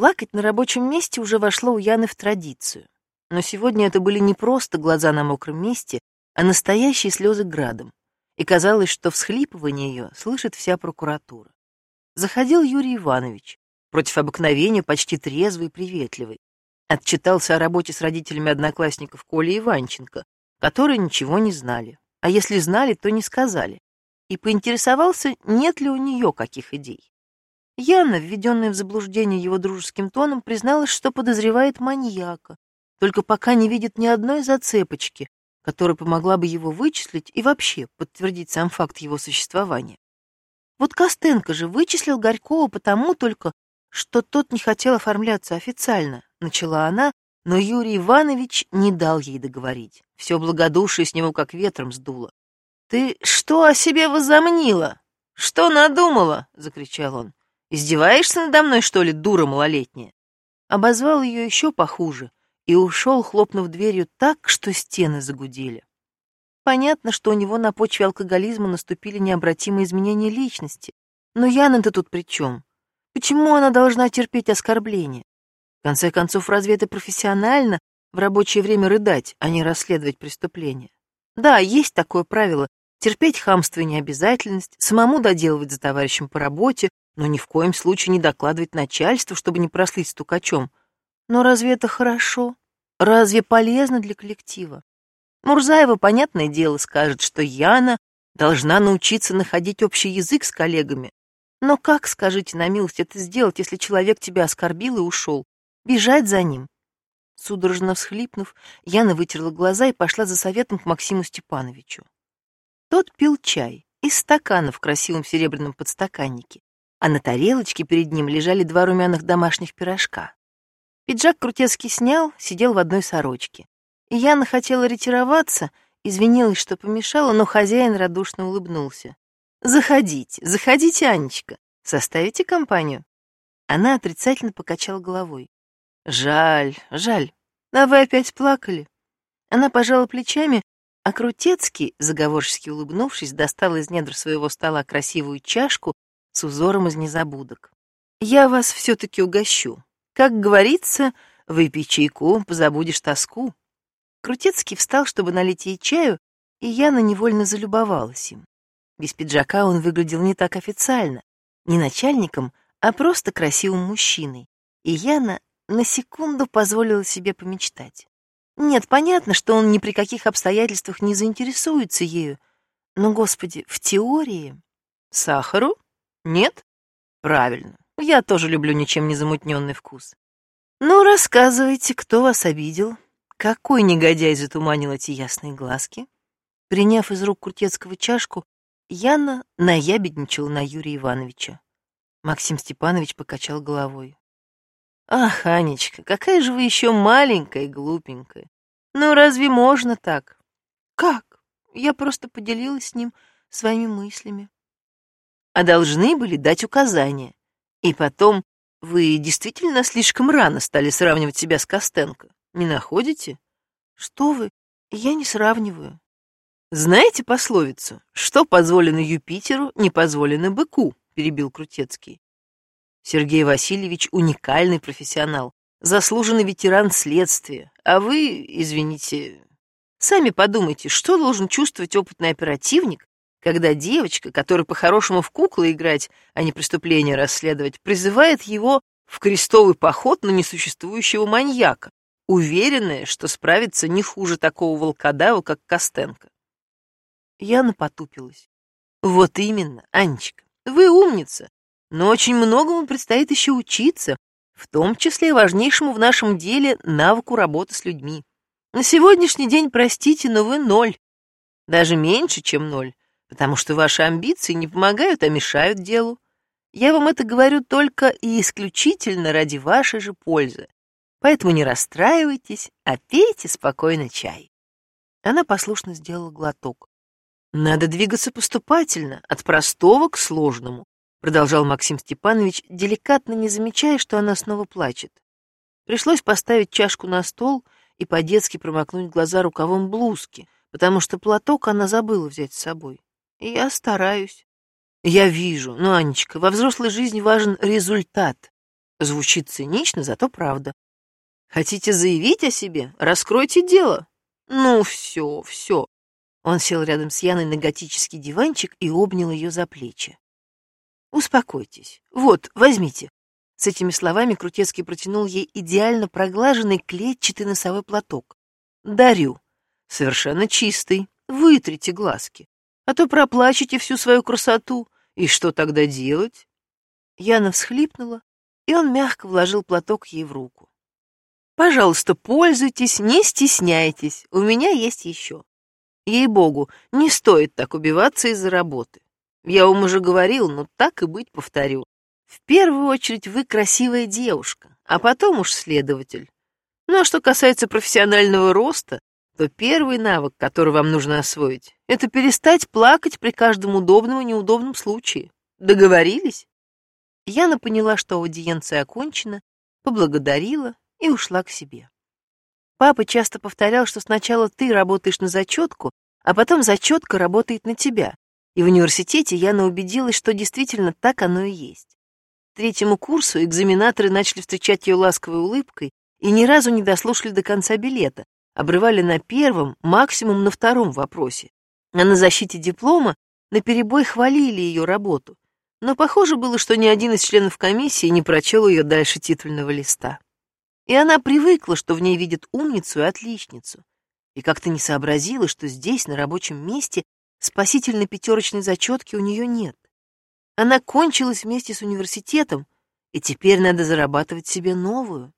Плакать на рабочем месте уже вошло у Яны в традицию. Но сегодня это были не просто глаза на мокром месте, а настоящие слезы градом. И казалось, что всхлипывание ее слышит вся прокуратура. Заходил Юрий Иванович, против обыкновения почти трезвый и приветливый. Отчитался о работе с родителями одноклассников Коли Иванченко, которые ничего не знали. А если знали, то не сказали. И поинтересовался, нет ли у нее каких идей. Яна, введенная в заблуждение его дружеским тоном, призналась, что подозревает маньяка, только пока не видит ни одной зацепочки, которая помогла бы его вычислить и вообще подтвердить сам факт его существования. Вот Костенко же вычислил Горького потому только, что тот не хотел оформляться официально, начала она, но Юрий Иванович не дал ей договорить. Все благодушие с него как ветром сдуло. «Ты что о себе возомнила? Что надумала?» — закричал он. «Издеваешься надо мной, что ли, дура малолетняя?» Обозвал ее еще похуже и ушел, хлопнув дверью так, что стены загудели. Понятно, что у него на почве алкоголизма наступили необратимые изменения личности. Но Яна-то тут при чем? Почему она должна терпеть оскорбления? В конце концов, разве это профессионально в рабочее время рыдать, а не расследовать преступление? Да, есть такое правило — терпеть хамство и необязательность, самому доделывать за товарищем по работе, но ни в коем случае не докладывать начальству, чтобы не прослыть стукачом. Но разве это хорошо? Разве полезно для коллектива? Мурзаева, понятное дело, скажет, что Яна должна научиться находить общий язык с коллегами. Но как, скажите на милость, это сделать, если человек тебя оскорбил и ушел? Бежать за ним? Судорожно всхлипнув, Яна вытерла глаза и пошла за советом к Максиму Степановичу. Тот пил чай из стакана в красивом серебряном подстаканнике, а на тарелочке перед ним лежали два румяных домашних пирожка. Пиджак Крутецкий снял, сидел в одной сорочке. И Яна хотела ретироваться, извинилась, что помешала, но хозяин радушно улыбнулся. «Заходите, заходите, Анечка. Составите компанию?» Она отрицательно покачала головой. «Жаль, жаль. А вы опять плакали?» Она пожала плечами, а Крутецкий, заговорчески улыбнувшись, достал из недр своего стола красивую чашку с узором из незабудок. «Я вас все-таки угощу. Как говорится, выпей чайку, позабудешь тоску». Крутецкий встал, чтобы налить ей чаю, и Яна невольно залюбовалась им. Без пиджака он выглядел не так официально, не начальником, а просто красивым мужчиной. И Яна на секунду позволила себе помечтать. Нет, понятно, что он ни при каких обстоятельствах не заинтересуется ею, но, господи, в теории... Сахару? Нет? Правильно. Я тоже люблю ничем не замутненный вкус. Ну, рассказывайте, кто вас обидел, какой негодяй затуманил эти ясные глазки? Приняв из рук Куртецкого чашку, Яна наябедничала на Юрия Ивановича. Максим Степанович покачал головой. «Ах, Анечка, какая же вы еще маленькая и глупенькая! Ну, разве можно так?» «Как? Я просто поделилась с ним своими мыслями». «А должны были дать указания. И потом, вы действительно слишком рано стали сравнивать себя с Костенко. Не находите? Что вы? Я не сравниваю. Знаете пословицу? Что позволено Юпитеру, не позволено быку, перебил Крутецкий. Сергей Васильевич уникальный профессионал, заслуженный ветеран следствия. А вы, извините, сами подумайте, что должен чувствовать опытный оперативник, когда девочка, которая по-хорошему в куклы играть, а не преступление расследовать, призывает его в крестовый поход на несуществующего маньяка уверенная, что справится не хуже такого волкодава, как Костенко. Яна потупилась. Вот именно, Анечка, вы умница, но очень многому предстоит еще учиться, в том числе важнейшему в нашем деле навыку работы с людьми. На сегодняшний день, простите, но вы ноль. Даже меньше, чем ноль, потому что ваши амбиции не помогают, а мешают делу. Я вам это говорю только и исключительно ради вашей же пользы. Поэтому не расстраивайтесь, а пейте спокойно чай. Она послушно сделала глоток. Надо двигаться поступательно, от простого к сложному, продолжал Максим Степанович, деликатно не замечая, что она снова плачет. Пришлось поставить чашку на стол и по-детски промокнуть глаза рукавом блузки, потому что платок она забыла взять с собой. Я стараюсь. Я вижу, но, Анечка, во взрослой жизни важен результат, Звучит цинично, зато правда. Хотите заявить о себе? Раскройте дело. Ну, все, все. Он сел рядом с Яной на готический диванчик и обнял ее за плечи. Успокойтесь. Вот, возьмите. С этими словами Крутецкий протянул ей идеально проглаженный клетчатый носовой платок. Дарю. Совершенно чистый. Вытрите глазки. А то проплачете всю свою красоту. И что тогда делать? Яна всхлипнула, и он мягко вложил платок ей в руку. Пожалуйста, пользуйтесь, не стесняйтесь. У меня есть еще. Ей-богу, не стоит так убиваться из-за работы. Я вам уже говорил, но так и быть повторю. В первую очередь вы красивая девушка, а потом уж следователь. Ну а что касается профессионального роста, то первый навык, который вам нужно освоить, это перестать плакать при каждом удобном и неудобном случае. Договорились? Яна поняла, что аудиенция окончена, поблагодарила и ушла к себе. Папа часто повторял, что сначала ты работаешь на зачетку, а потом зачетка работает на тебя. И в университете Яна убедилась, что действительно так оно и есть. К третьему курсу экзаменаторы начали встречать ее ласковой улыбкой и ни разу не дослушали до конца билета, обрывали на первом, максимум на втором вопросе. А на защите диплома наперебой хвалили ее работу. Но похоже было, что ни один из членов комиссии не прочел ее дальше титульного листа. И она привыкла, что в ней видят умницу и отличницу, и как-то не сообразила, что здесь, на рабочем месте, спасительной пятерочной зачетки у нее нет. Она кончилась вместе с университетом, и теперь надо зарабатывать себе новую.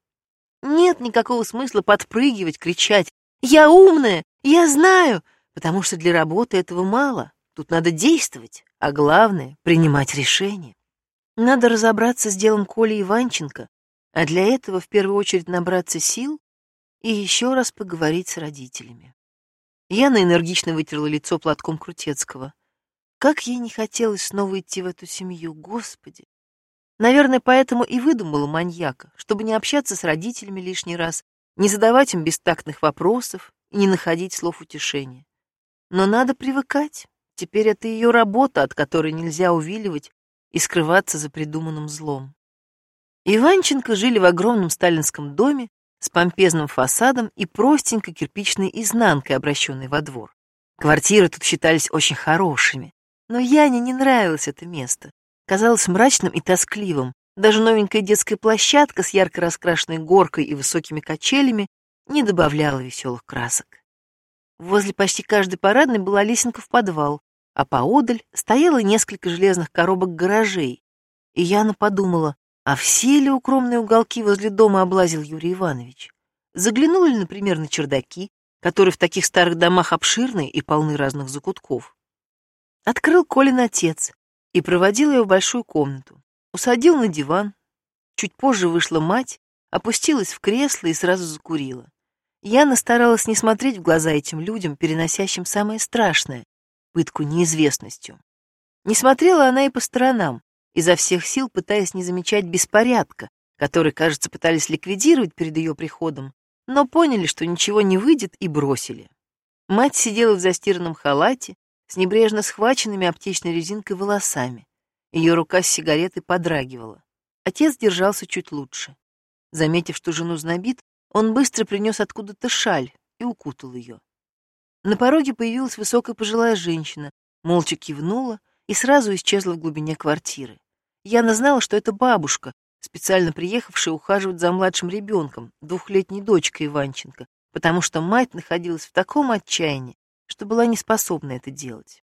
Нет никакого смысла подпрыгивать, кричать «Я умная! Я знаю!» потому что для работы этого мало. Тут надо действовать, а главное — принимать решения. Надо разобраться с делом Коли Иванченко, а для этого в первую очередь набраться сил и еще раз поговорить с родителями. Яна энергично вытерла лицо платком Крутецкого. Как ей не хотелось снова идти в эту семью, господи! Наверное, поэтому и выдумала маньяка, чтобы не общаться с родителями лишний раз, не задавать им бестактных вопросов и не находить слов утешения. Но надо привыкать. Теперь это ее работа, от которой нельзя увиливать и скрываться за придуманным злом. Иванченко жили в огромном сталинском доме с помпезным фасадом и простенькой кирпичной изнанкой, обращенной во двор. Квартиры тут считались очень хорошими, но Яне не нравилось это место. Казалось мрачным и тоскливым. Даже новенькая детская площадка с ярко раскрашенной горкой и высокими качелями не добавляла веселых красок. Возле почти каждой парадной была лесенка в подвал, а поодаль стояло несколько железных коробок гаражей. И Яна подумала, а все ли укромные уголки возле дома облазил Юрий Иванович? Заглянул ли, например, на чердаки, которые в таких старых домах обширные и полны разных закутков? Открыл Колин отец и проводил ее в большую комнату. Усадил на диван. Чуть позже вышла мать, опустилась в кресло и сразу закурила. Яна старалась не смотреть в глаза этим людям, переносящим самое страшное — пытку неизвестностью. Не смотрела она и по сторонам, изо всех сил пытаясь не замечать беспорядка, который, кажется, пытались ликвидировать перед ее приходом, но поняли, что ничего не выйдет, и бросили. Мать сидела в застиранном халате, с небрежно схваченными аптечной резинкой волосами. Ее рука с сигаретой подрагивала. Отец держался чуть лучше. Заметив, что жену знобит, он быстро принес откуда-то шаль и укутал ее. На пороге появилась высокая пожилая женщина, молча кивнула и сразу исчезла в глубине квартиры. Яна знала, что это бабушка, специально приехавшая ухаживать за младшим ребенком, двухлетней дочкой Иванченко, потому что мать находилась в таком отчаянии, что была не способна это делать.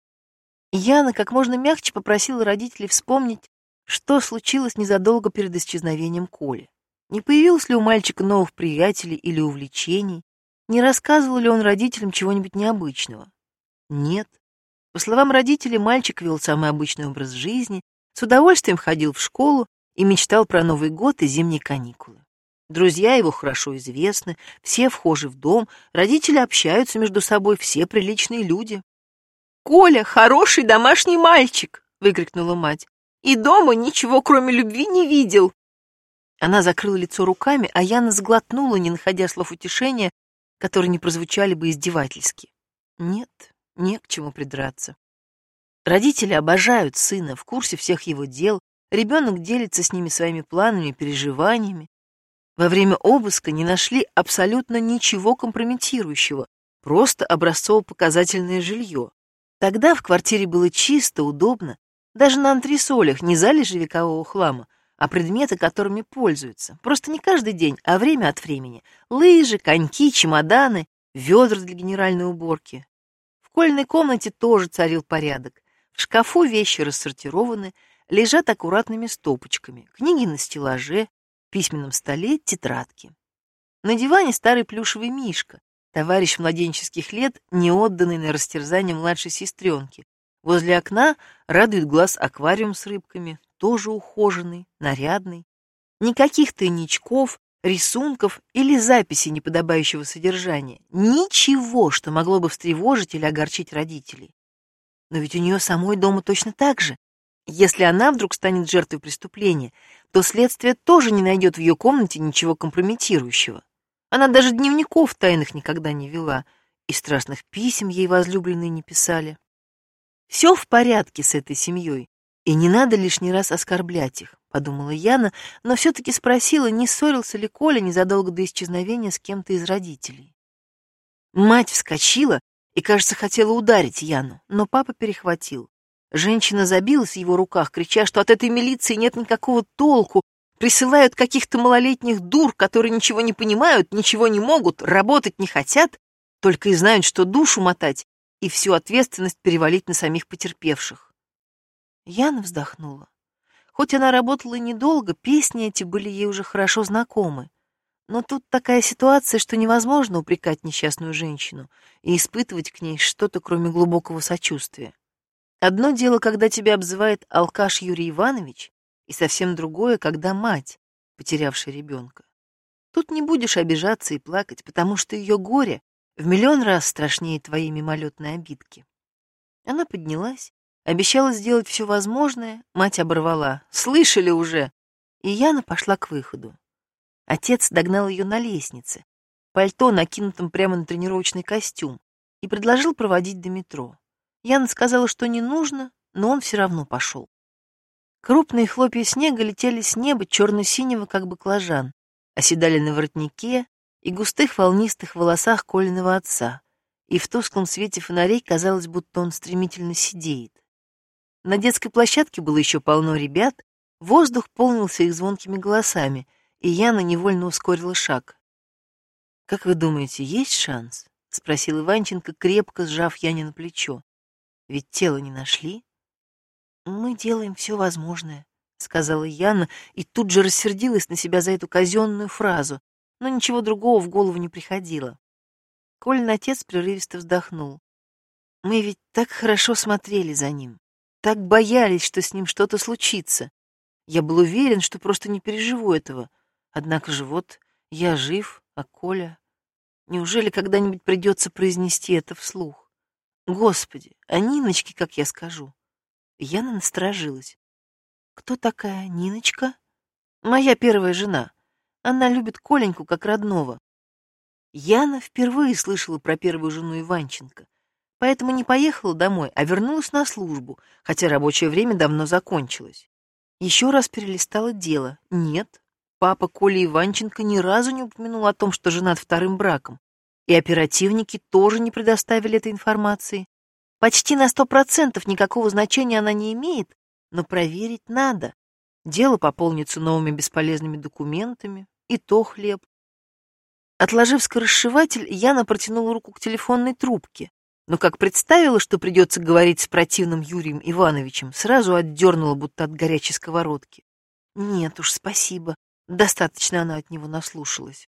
Яна как можно мягче попросила родителей вспомнить, что случилось незадолго перед исчезновением Коли. Не появилось ли у мальчика новых приятелей или увлечений? Не рассказывал ли он родителям чего-нибудь необычного? Нет. По словам родителей, мальчик вел самый обычный образ жизни, с удовольствием ходил в школу и мечтал про Новый год и зимние каникулы. Друзья его хорошо известны, все вхожи в дом, родители общаются между собой, все приличные люди. «Коля — хороший домашний мальчик!» — выкрикнула мать. «И дома ничего, кроме любви, не видел!» Она закрыла лицо руками, а Яна сглотнула, не находя слов утешения, которые не прозвучали бы издевательски. Нет, не к чему придраться. Родители обожают сына, в курсе всех его дел, Ребенок делится с ними своими планами переживаниями. Во время обыска не нашли абсолютно ничего компрометирующего, просто образцово-показательное жилье. Тогда в квартире было чисто, удобно, даже на антресолях не залежи векового хлама, а предметы, которыми пользуются. Просто не каждый день, а время от времени. Лыжи, коньки, чемоданы, ведра для генеральной уборки. В кольной комнате тоже царил порядок. В шкафу вещи рассортированы, лежат аккуратными стопочками, книги на стеллаже, письменном столе тетрадки. На диване старый плюшевый мишка, товарищ младенческих лет, не отданный на растерзание младшей сестренки. Возле окна радует глаз аквариум с рыбками, тоже ухоженный, нарядный. Никаких тайничков, рисунков или записей неподобающего содержания. Ничего, что могло бы встревожить или огорчить родителей. Но ведь у нее самой дома точно так же. Если она вдруг станет жертвой преступления, то следствие тоже не найдет в ее комнате ничего компрометирующего. Она даже дневников тайных никогда не вела, и страстных писем ей возлюбленные не писали. Все в порядке с этой семьей, и не надо лишний раз оскорблять их, подумала Яна, но все-таки спросила, не ссорился ли Коля незадолго до исчезновения с кем-то из родителей. Мать вскочила и, кажется, хотела ударить Яну, но папа перехватил. Женщина забилась в его руках, крича, что от этой милиции нет никакого толку, присылают каких-то малолетних дур, которые ничего не понимают, ничего не могут, работать не хотят, только и знают, что душу мотать и всю ответственность перевалить на самих потерпевших. Яна вздохнула. Хоть она работала недолго, песни эти были ей уже хорошо знакомы. Но тут такая ситуация, что невозможно упрекать несчастную женщину и испытывать к ней что-то, кроме глубокого сочувствия. Одно дело, когда тебя обзывает алкаш Юрий Иванович, и совсем другое, когда мать, потерявшая ребенка. Тут не будешь обижаться и плакать, потому что ее горе в миллион раз страшнее твоей мимолетной обидки. Она поднялась, обещала сделать все возможное, мать оборвала. «Слышали уже!» И Яна пошла к выходу. Отец догнал ее на лестнице, пальто накинутым прямо на тренировочный костюм, и предложил проводить до метро. Яна сказала, что не нужно, но он все равно пошел. Крупные хлопья снега летели с неба черно-синего, как баклажан, оседали на воротнике и густых волнистых волосах Колиного отца, и в тусклом свете фонарей казалось, будто он стремительно сидеет. На детской площадке было еще полно ребят, воздух полнился их звонкими голосами, и Яна невольно ускорила шаг. «Как вы думаете, есть шанс?» — спросил Иванченко, крепко сжав Яне на плечо. Ведь тело не нашли. Мы делаем все возможное, сказала Яна и тут же рассердилась на себя за эту казенную фразу, но ничего другого в голову не приходило. Колин отец прерывисто вздохнул. Мы ведь так хорошо смотрели за ним, так боялись, что с ним что-то случится. Я был уверен, что просто не переживу этого. Однако же вот я жив, а Коля... Неужели когда-нибудь придется произнести это вслух? Господи, а Ниночке, как я скажу? Яна насторожилась. Кто такая Ниночка? Моя первая жена. Она любит Коленьку как родного. Яна впервые слышала про первую жену Иванченко, поэтому не поехала домой, а вернулась на службу, хотя рабочее время давно закончилось. Еще раз перелистала дело. Нет, папа Коля Иванченко ни разу не упомянул о том, что женат вторым браком и оперативники тоже не предоставили этой информации. Почти на сто процентов никакого значения она не имеет, но проверить надо. Дело пополнится новыми бесполезными документами, и то хлеб. Отложив скоросшиватель, Яна протянула руку к телефонной трубке, но как представила, что придется говорить с противным Юрием Ивановичем, сразу отдернула, будто от горячей сковородки. Нет уж, спасибо, достаточно она от него наслушалась.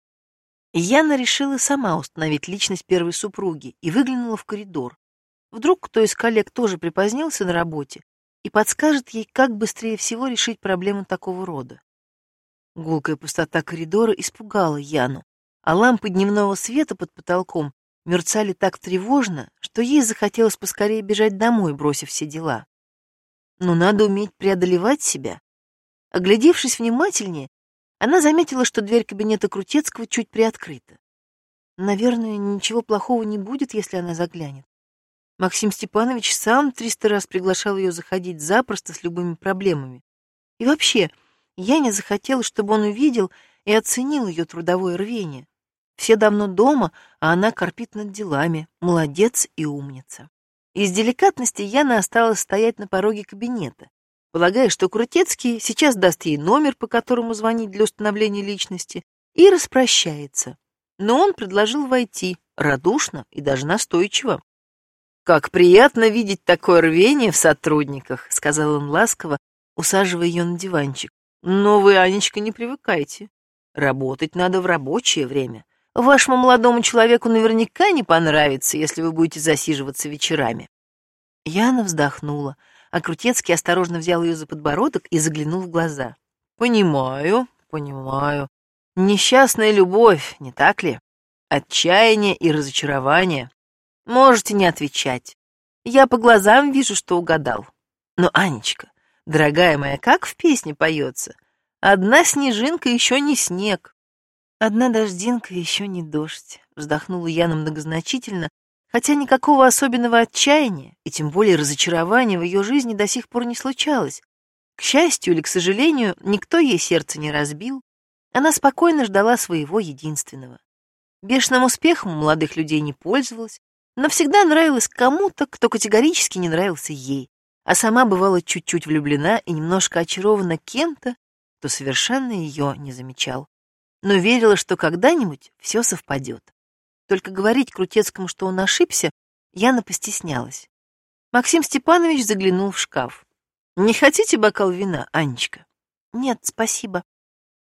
Яна решила сама установить личность первой супруги и выглянула в коридор. Вдруг кто из коллег тоже припозднился на работе и подскажет ей, как быстрее всего решить проблему такого рода. Гулкая пустота коридора испугала Яну, а лампы дневного света под потолком мерцали так тревожно, что ей захотелось поскорее бежать домой, бросив все дела. Но надо уметь преодолевать себя. Оглядевшись внимательнее, она заметила, что дверь кабинета Крутецкого чуть приоткрыта. Наверное, ничего плохого не будет, если она заглянет. Максим Степанович сам триста раз приглашал ее заходить запросто с любыми проблемами. И вообще, я не захотела, чтобы он увидел и оценил ее трудовое рвение. Все давно дома, а она корпит над делами. Молодец и умница. Из деликатности Яна осталась стоять на пороге кабинета, полагая, что Крутецкий сейчас даст ей номер, по которому звонить для установления личности, и распрощается. Но он предложил войти, радушно и даже настойчиво. «Как приятно видеть такое рвение в сотрудниках», — сказал он ласково, усаживая ее на диванчик. «Но вы, Анечка, не привыкайте. Работать надо в рабочее время. Вашему молодому человеку наверняка не понравится, если вы будете засиживаться вечерами. Яна вздохнула, а Крутецкий осторожно взял ее за подбородок и заглянул в глаза. Понимаю, понимаю. Несчастная любовь, не так ли? Отчаяние и разочарование. Можете не отвечать. Я по глазам вижу, что угадал. Но, Анечка, дорогая моя, как в песне поется? Одна снежинка еще не снег. Одна дождинка еще не дождь, вздохнула Яна многозначительно, хотя никакого особенного отчаяния и тем более разочарования в ее жизни до сих пор не случалось. К счастью или к сожалению, никто ей сердце не разбил. Она спокойно ждала своего единственного. Бешеным успехом у молодых людей не пользовалась, но всегда нравилась кому-то, кто категорически не нравился ей, а сама бывала чуть-чуть влюблена и немножко очарована кем-то, кто совершенно ее не замечал но верила, что когда-нибудь все совпадет. Только говорить Крутецкому, что он ошибся, Яна постеснялась. Максим Степанович заглянул в шкаф. «Не хотите бокал вина, Анечка?» «Нет, спасибо».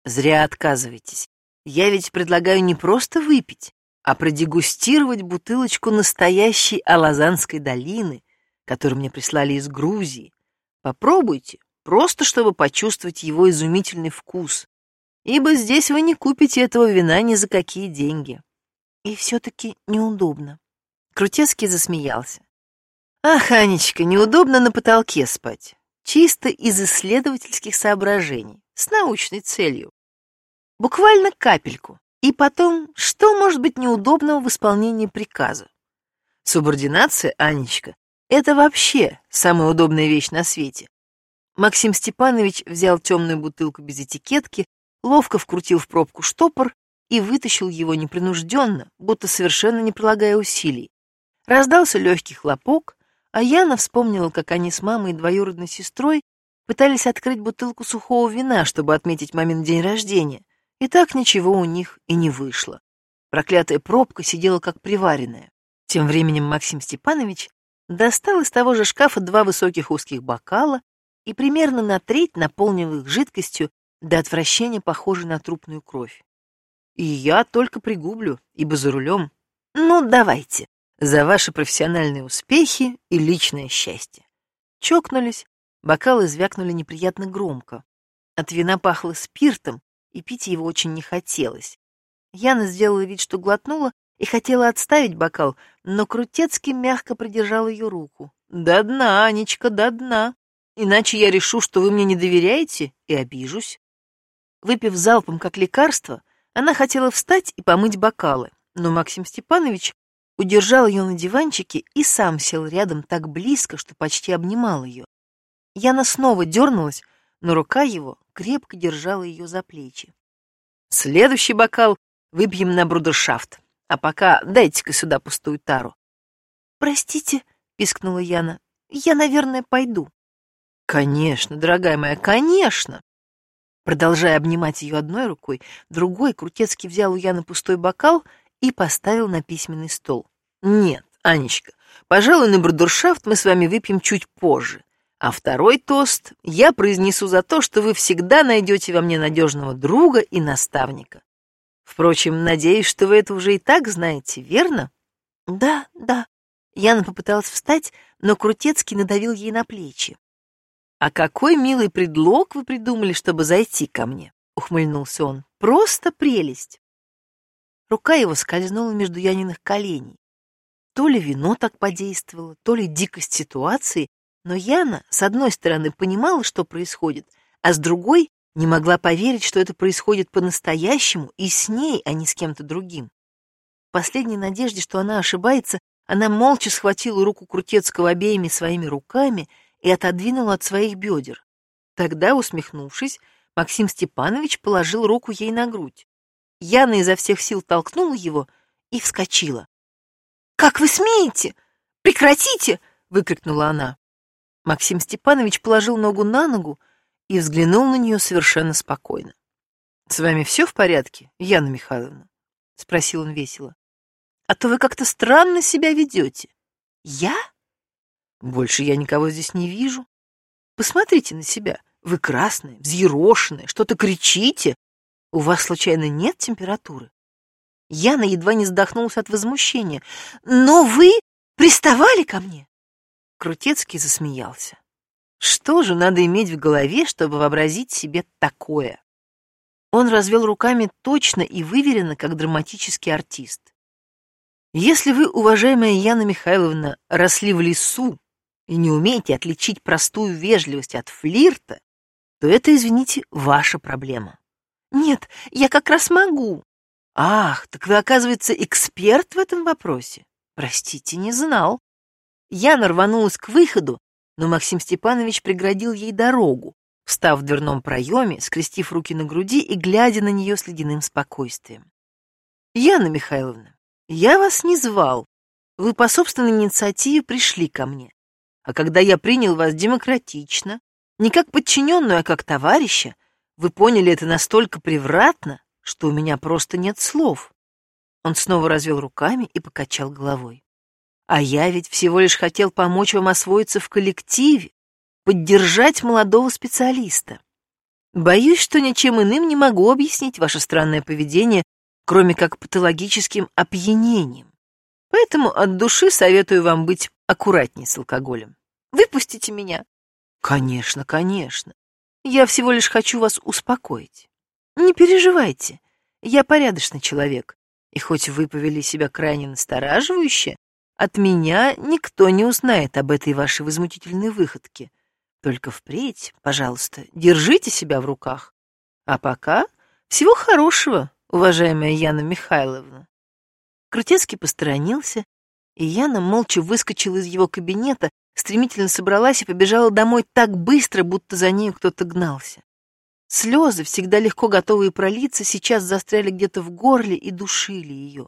«Зря отказываетесь. Я ведь предлагаю не просто выпить, а продегустировать бутылочку настоящей Алазанской долины, которую мне прислали из Грузии. Попробуйте, просто чтобы почувствовать его изумительный вкус ибо здесь вы не купите этого вина ни за какие деньги. И все-таки неудобно. Крутецкий засмеялся. Ах, Анечка, неудобно на потолке спать. Чисто из исследовательских соображений, с научной целью. Буквально капельку. И потом, что может быть неудобного в исполнении приказа? Субординация, Анечка, это вообще самая удобная вещь на свете. Максим Степанович взял темную бутылку без этикетки, ловко вкрутил в пробку штопор и вытащил его непринужденно, будто совершенно не прилагая усилий. Раздался легкий хлопок, а Яна вспомнила, как они с мамой и двоюродной сестрой пытались открыть бутылку сухого вина, чтобы отметить момент день рождения, и так ничего у них и не вышло. Проклятая пробка сидела как приваренная. Тем временем Максим Степанович достал из того же шкафа два высоких узких бокала и примерно на треть наполнил их жидкостью, до отвращения похожий на трупную кровь. И я только пригублю, ибо за рулем. Ну, давайте, за ваши профессиональные успехи и личное счастье. Чокнулись, бокалы звякнули неприятно громко. От вина пахло спиртом, и пить его очень не хотелось. Яна сделала вид, что глотнула, и хотела отставить бокал, но Крутецкий мягко придержал ее руку. «До дна, Анечка, до дна. Иначе я решу, что вы мне не доверяете, и обижусь». Выпив залпом как лекарство, она хотела встать и помыть бокалы, но Максим Степанович удержал ее на диванчике и сам сел рядом так близко, что почти обнимал ее. Яна снова дернулась, но рука его крепко держала ее за плечи. «Следующий бокал выпьем на брудершафт, а пока дайте-ка сюда пустую тару». «Простите», — пискнула Яна, — «я, наверное, пойду». «Конечно, дорогая моя, конечно!» Продолжая обнимать ее одной рукой, другой Крутецкий взял у Яны пустой бокал и поставил на письменный стол. «Нет, Анечка, пожалуй, на брудершафт мы с вами выпьем чуть позже. А второй тост я произнесу за то, что вы всегда найдете во мне надежного друга и наставника. Впрочем, надеюсь, что вы это уже и так знаете, верно?» «Да, да». Яна попыталась встать, но Крутецкий надавил ей на плечи. «А какой милый предлог вы придумали, чтобы зайти ко мне?» — ухмыльнулся он. «Просто прелесть!» Рука его скользнула между Яниных коленей. То ли вино так подействовало, то ли дикость ситуации, но Яна, с одной стороны, понимала, что происходит, а с другой не могла поверить, что это происходит по-настоящему и с ней, а не с кем-то другим. В последней надежде, что она ошибается, она молча схватила руку Крутецкого обеими своими руками и отодвинула от своих бедер. Тогда, усмехнувшись, Максим Степанович положил руку ей на грудь. Яна изо всех сил толкнула его и вскочила. «Как вы смеете? Прекратите!» — выкрикнула она. Максим Степанович положил ногу на ногу и взглянул на нее совершенно спокойно. «С вами все в порядке, Яна Михайловна?» — спросил он весело. «А то вы как-то странно себя ведете». «Я?» «Больше я никого здесь не вижу. Посмотрите на себя. Вы красные, взъерошенные, что-то кричите. У вас, случайно, нет температуры?» Яна едва не задохнулась от возмущения. «Но вы приставали ко мне?» Крутецкий засмеялся. Что же надо иметь в голове, чтобы вообразить себе такое? Он развел руками точно и выверенно, как драматический артист. Если вы, уважаемая Яна Михайловна, росли в лесу и не умеете отличить простую вежливость от флирта, то это, извините, ваша проблема. Нет, я как раз могу. Ах, так вы, оказывается, эксперт в этом вопросе. Простите, не знал. Яна рванулась к выходу, но Максим Степанович преградил ей дорогу, встав в дверном проеме, скрестив руки на груди и глядя на нее с ледяным спокойствием. «Яна Михайловна, я вас не звал. Вы по собственной инициативе пришли ко мне. А когда я принял вас демократично, не как подчиненную, а как товарища, вы поняли это настолько превратно, что у меня просто нет слов». Он снова развел руками и покачал головой. «А я ведь всего лишь хотел помочь вам освоиться в коллективе, поддержать молодого специалиста. Боюсь, что ничем иным не могу объяснить ваше странное поведение, кроме как патологическим опьянением. Поэтому от души советую вам быть аккуратней с алкоголем. Выпустите меня. Конечно, конечно. Я всего лишь хочу вас успокоить. Не переживайте. Я порядочный человек. И хоть вы повели себя крайне настораживающе, от меня никто не узнает об этой вашей возмутительной выходке. Только впредь, пожалуйста, держите себя в руках. А пока всего хорошего, уважаемая Яна Михайловна. Крутецкий посторонился, и Яна молча выскочила из его кабинета, стремительно собралась и побежала домой так быстро, будто за нею кто-то гнался. Слезы, всегда легко готовые пролиться, сейчас застряли где-то в горле и душили ее.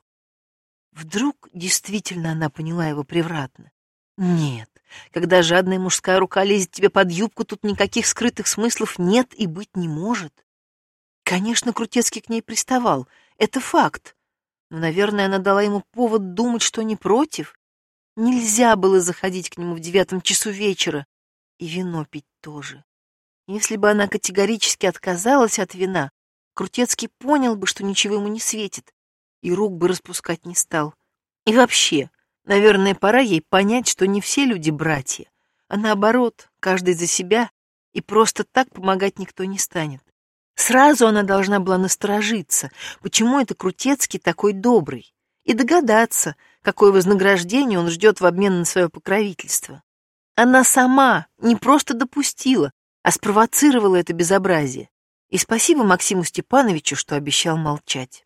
Вдруг действительно она поняла его превратно. Нет, когда жадная мужская рука лезет тебе под юбку, тут никаких скрытых смыслов нет и быть не может. Конечно, Крутецкий к ней приставал, это факт. Но, наверное, она дала ему повод думать, что не против. Нельзя было заходить к нему в девятом часу вечера. И вино пить тоже. Если бы она категорически отказалась от вина, Крутецкий понял бы, что ничего ему не светит, и рук бы распускать не стал. И вообще, Наверное, пора ей понять, что не все люди братья, а наоборот, каждый за себя, и просто так помогать никто не станет. Сразу она должна была насторожиться, почему это Крутецкий такой добрый, и догадаться, какое вознаграждение он ждет в обмен на свое покровительство. Она сама не просто допустила, а спровоцировала это безобразие. И спасибо Максиму Степановичу, что обещал молчать.